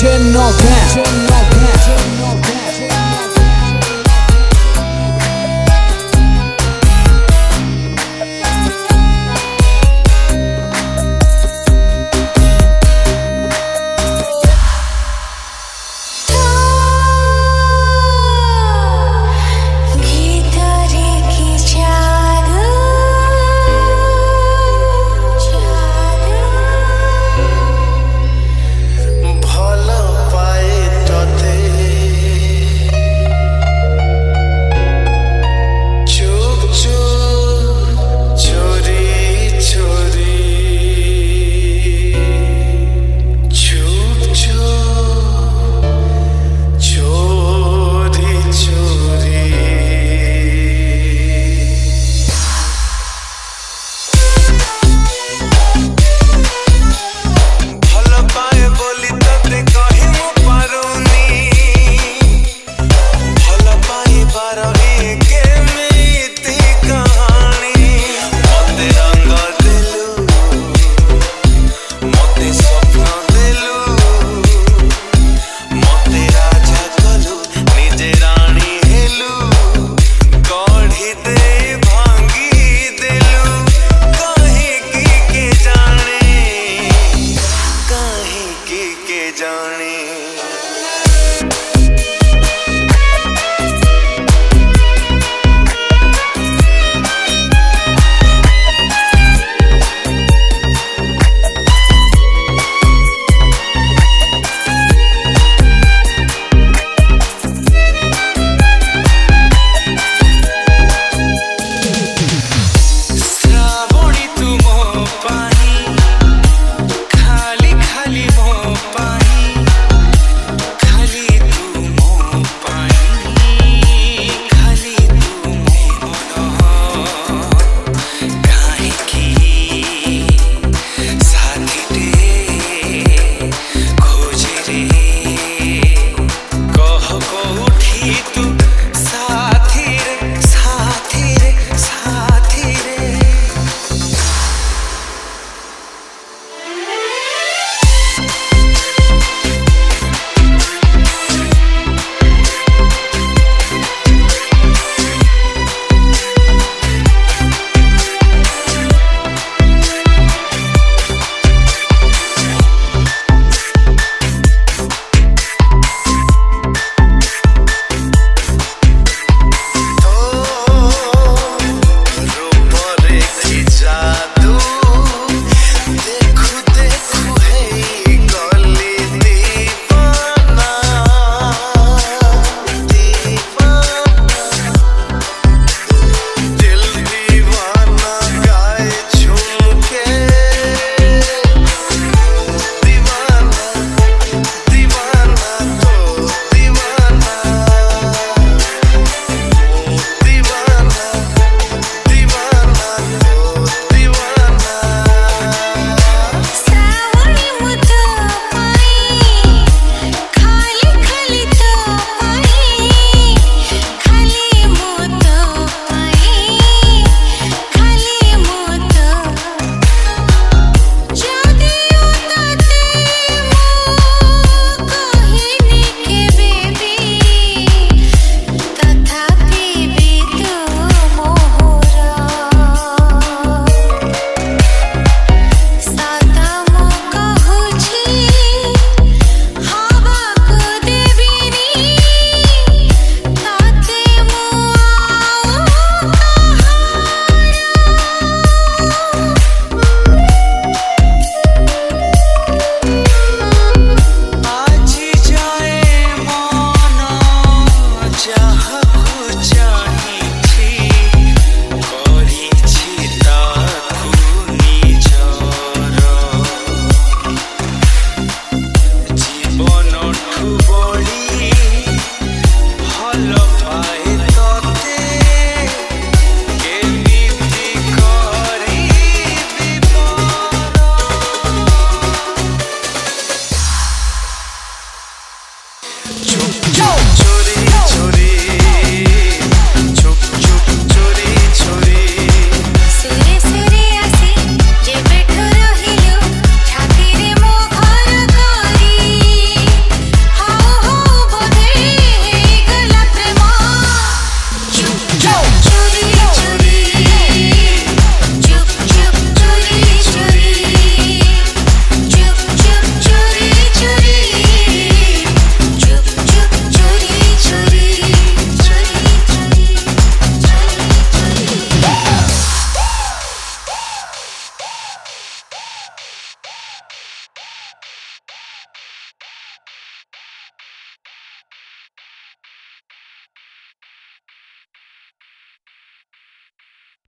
DJ Nogan.